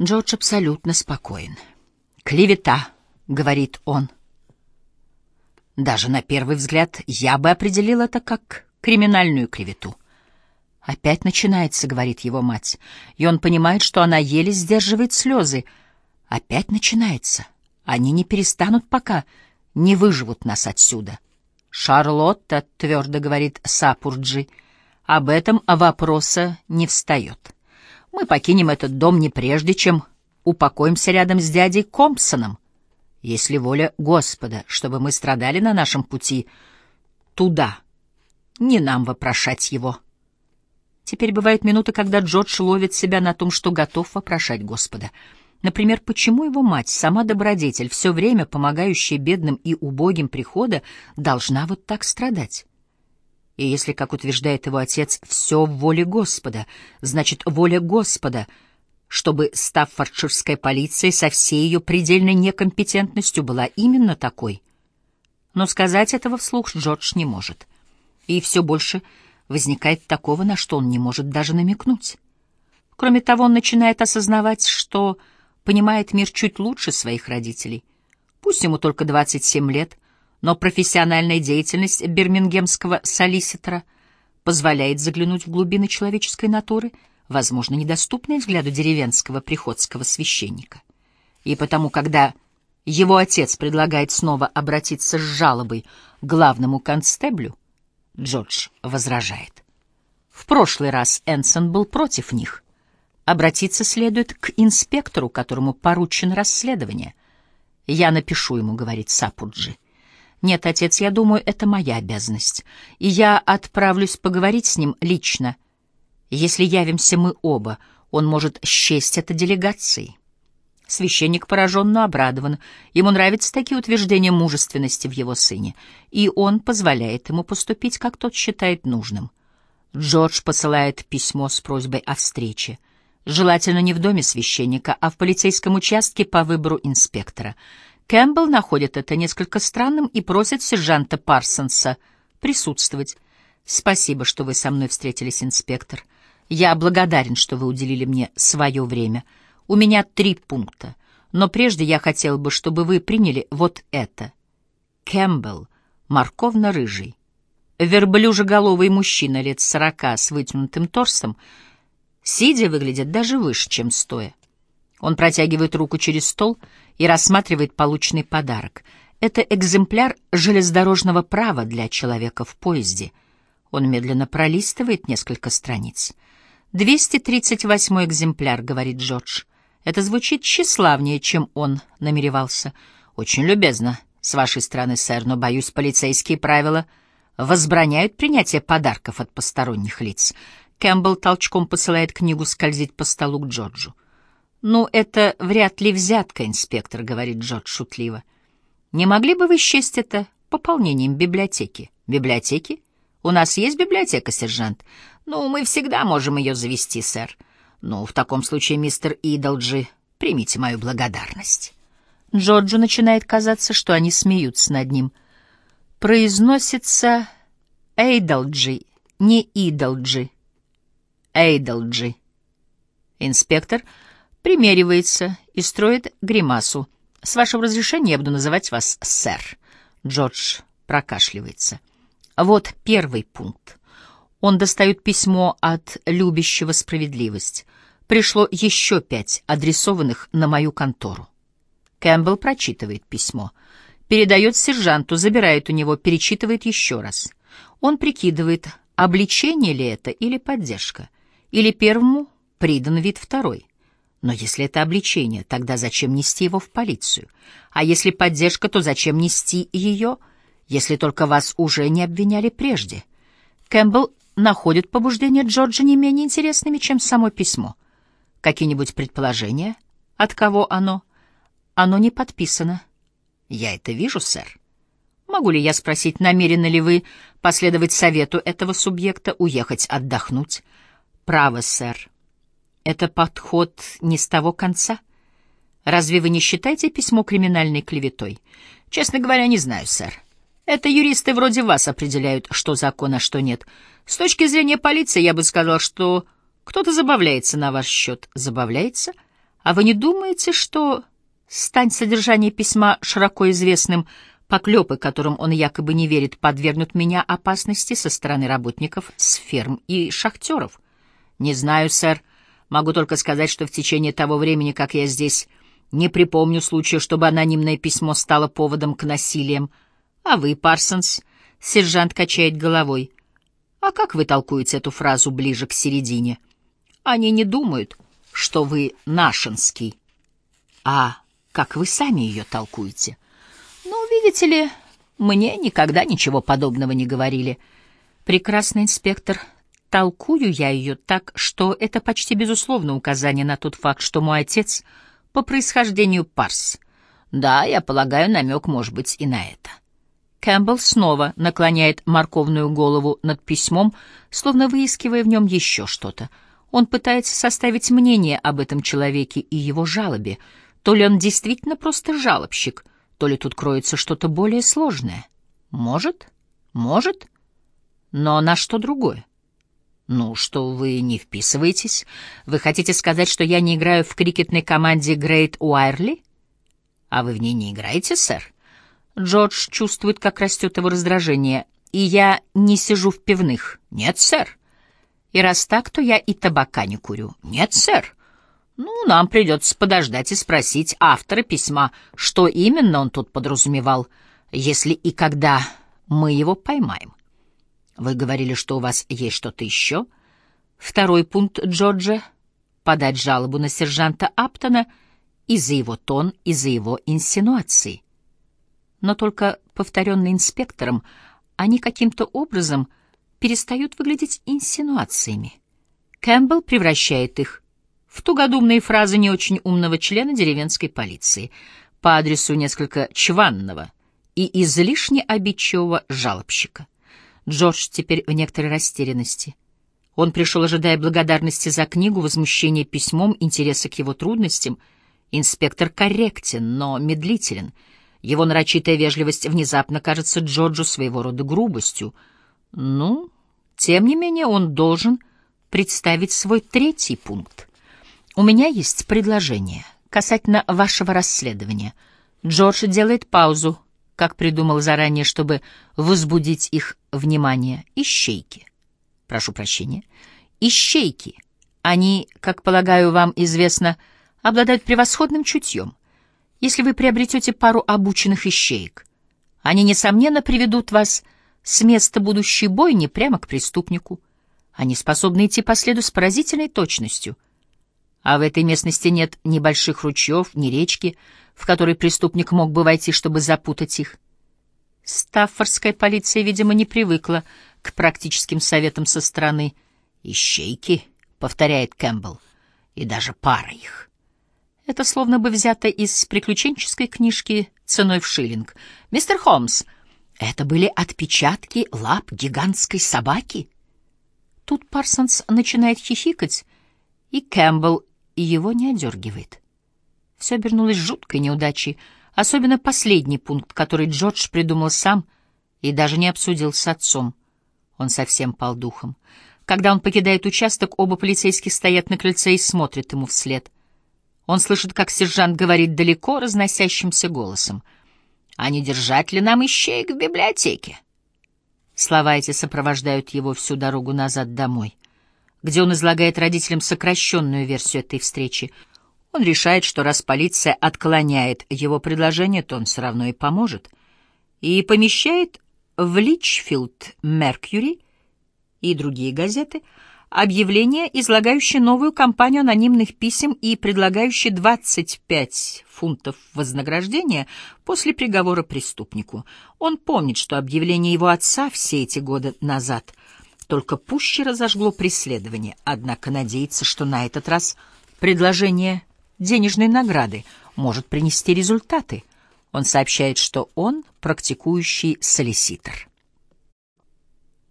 Джордж абсолютно спокоен. «Клевета», — говорит он. Даже на первый взгляд я бы определил это как криминальную клевету. «Опять начинается», — говорит его мать, и он понимает, что она еле сдерживает слезы. «Опять начинается. Они не перестанут, пока не выживут нас отсюда». «Шарлотта», — твердо говорит Сапурджи, — «об этом вопроса не встает». Мы покинем этот дом не прежде, чем упокоимся рядом с дядей Компсоном. Если воля Господа, чтобы мы страдали на нашем пути туда, не нам вопрошать его. Теперь бывают минуты, когда Джордж ловит себя на том, что готов вопрошать Господа. Например, почему его мать, сама добродетель, все время помогающая бедным и убогим прихода, должна вот так страдать? И если, как утверждает его отец, все в воле Господа, значит, воля Господа, чтобы стаффордширская полиция со всей ее предельной некомпетентностью была именно такой. Но сказать этого вслух Джордж не может. И все больше возникает такого, на что он не может даже намекнуть. Кроме того, он начинает осознавать, что понимает мир чуть лучше своих родителей. Пусть ему только 27 лет — но профессиональная деятельность бирмингемского солиситора позволяет заглянуть в глубины человеческой натуры, возможно, недоступные взгляду деревенского приходского священника. И потому, когда его отец предлагает снова обратиться с жалобой к главному констеблю, Джордж возражает. В прошлый раз Энсон был против них. Обратиться следует к инспектору, которому поручено расследование. «Я напишу ему», — говорит Сапуджи. Нет, отец, я думаю, это моя обязанность. И я отправлюсь поговорить с ним лично. Если явимся мы оба, он может счесть это делегацией. Священник поражен, но обрадован. Ему нравятся такие утверждения мужественности в его сыне, и он позволяет ему поступить, как тот считает нужным. Джордж посылает письмо с просьбой о встрече. Желательно не в доме священника, а в полицейском участке по выбору инспектора — Кэмпбелл находит это несколько странным и просит сержанта Парсонса присутствовать. «Спасибо, что вы со мной встретились, инспектор. Я благодарен, что вы уделили мне свое время. У меня три пункта, но прежде я хотел бы, чтобы вы приняли вот это. Кэмпбелл, морковно-рыжий, верблюжеголовый мужчина лет сорока с вытянутым торсом, сидя выглядит даже выше, чем стоя. Он протягивает руку через стол и рассматривает полученный подарок. Это экземпляр железнодорожного права для человека в поезде. Он медленно пролистывает несколько страниц. «238 экземпляр», — говорит Джордж. Это звучит тщеславнее, чем он намеревался. «Очень любезно с вашей стороны, сэр, но, боюсь, полицейские правила возбраняют принятие подарков от посторонних лиц». Кэмпбелл толчком посылает книгу скользить по столу к Джорджу. «Ну, это вряд ли взятка, инспектор», — говорит Джордж шутливо. «Не могли бы вы счесть это пополнением библиотеки?» «Библиотеки? У нас есть библиотека, сержант?» «Ну, мы всегда можем ее завести, сэр». «Ну, в таком случае, мистер Идолджи, примите мою благодарность». Джорджу начинает казаться, что они смеются над ним. Произносится Эйдолджи, не Идолджи. Эйдолджи. Инспектор примеривается и строит гримасу. «С вашего разрешения я буду называть вас сэр». Джордж прокашливается. Вот первый пункт. Он достает письмо от любящего справедливость. Пришло еще пять, адресованных на мою контору. Кэмпбелл прочитывает письмо. Передает сержанту, забирает у него, перечитывает еще раз. Он прикидывает, обличение ли это или поддержка. Или первому придан вид второй. Но если это обличение, тогда зачем нести его в полицию? А если поддержка, то зачем нести ее, если только вас уже не обвиняли прежде? Кэмпбелл находит побуждения Джорджа не менее интересными, чем само письмо. Какие-нибудь предположения? От кого оно? Оно не подписано. Я это вижу, сэр. Могу ли я спросить, намерены ли вы последовать совету этого субъекта, уехать отдохнуть? Право, сэр. Это подход не с того конца? Разве вы не считаете письмо криминальной клеветой? Честно говоря, не знаю, сэр. Это юристы вроде вас определяют, что закон, а что нет. С точки зрения полиции я бы сказал, что кто-то забавляется на ваш счет. Забавляется? А вы не думаете, что стань содержание письма широко известным, поклепы, которым он якобы не верит, подвергнут меня опасности со стороны работников с ферм и шахтеров? Не знаю, сэр. Могу только сказать, что в течение того времени, как я здесь, не припомню случая, чтобы анонимное письмо стало поводом к насилиям. А вы, Парсонс, сержант качает головой. А как вы толкуете эту фразу ближе к середине? Они не думают, что вы нашинский. А как вы сами ее толкуете? Ну, видите ли, мне никогда ничего подобного не говорили. Прекрасный инспектор, толкую я ее так, что это почти безусловно указание на тот факт, что мой отец по происхождению парс. Да, я полагаю, намек может быть и на это. Кэмпбелл снова наклоняет морковную голову над письмом, словно выискивая в нем еще что-то. Он пытается составить мнение об этом человеке и его жалобе. То ли он действительно просто жалобщик, то ли тут кроется что-то более сложное. Может, может, но на что другое? Ну, что вы не вписываетесь? Вы хотите сказать, что я не играю в крикетной команде Грейт Уайрли? А вы в ней не играете, сэр? Джордж чувствует, как растет его раздражение. И я не сижу в пивных. Нет, сэр. И раз так, то я и табака не курю. Нет, сэр. Ну, нам придется подождать и спросить автора письма, что именно он тут подразумевал, если и когда мы его поймаем. Вы говорили, что у вас есть что-то еще? Второй пункт Джорджа — подать жалобу на сержанта Аптона и за его тон, и за его инсинуации но только повторенные инспектором, они каким-то образом перестают выглядеть инсинуациями. Кэмпбелл превращает их в тугодумные фразы не очень умного члена деревенской полиции по адресу несколько чванного и излишне обидчивого жалобщика. Джордж теперь в некоторой растерянности. Он пришел, ожидая благодарности за книгу, возмущения письмом, интереса к его трудностям. Инспектор корректен, но медлителен — его нарочитая вежливость внезапно кажется Джорджу своего рода грубостью. Ну, тем не менее, он должен представить свой третий пункт. У меня есть предложение касательно вашего расследования. Джордж делает паузу, как придумал заранее, чтобы возбудить их внимание. Ищейки. Прошу прощения. Ищейки. Они, как полагаю, вам известно, обладают превосходным чутьем если вы приобретете пару обученных ищеек. Они, несомненно, приведут вас с места будущей бойни прямо к преступнику. Они способны идти по следу с поразительной точностью. А в этой местности нет ни больших ручьев, ни речки, в которой преступник мог бы войти, чтобы запутать их. Стаффордская полиция, видимо, не привыкла к практическим советам со стороны. «Ищейки», — повторяет Кэмпбелл, — «и даже пара их». Это словно бы взято из приключенческой книжки ценой в шиллинг. «Мистер Холмс, это были отпечатки лап гигантской собаки?» Тут Парсонс начинает хихикать, и Кэмпбелл его не одергивает. Все обернулось жуткой неудачей, особенно последний пункт, который Джордж придумал сам и даже не обсудил с отцом. Он совсем пал духом. Когда он покидает участок, оба полицейских стоят на крыльце и смотрят ему вслед. Он слышит, как сержант говорит далеко разносящимся голосом. «А не держать ли нам ищеек в библиотеке?» Слова эти сопровождают его всю дорогу назад домой, где он излагает родителям сокращенную версию этой встречи. Он решает, что раз полиция отклоняет его предложение, то он все равно и поможет, и помещает в Личфилд Меркьюри и другие газеты — объявление, излагающее новую кампанию анонимных писем и предлагающее 25 фунтов вознаграждения после приговора преступнику. Он помнит, что объявление его отца все эти годы назад только пуще разожгло преследование, однако надеется, что на этот раз предложение денежной награды может принести результаты. Он сообщает, что он практикующий солиситор.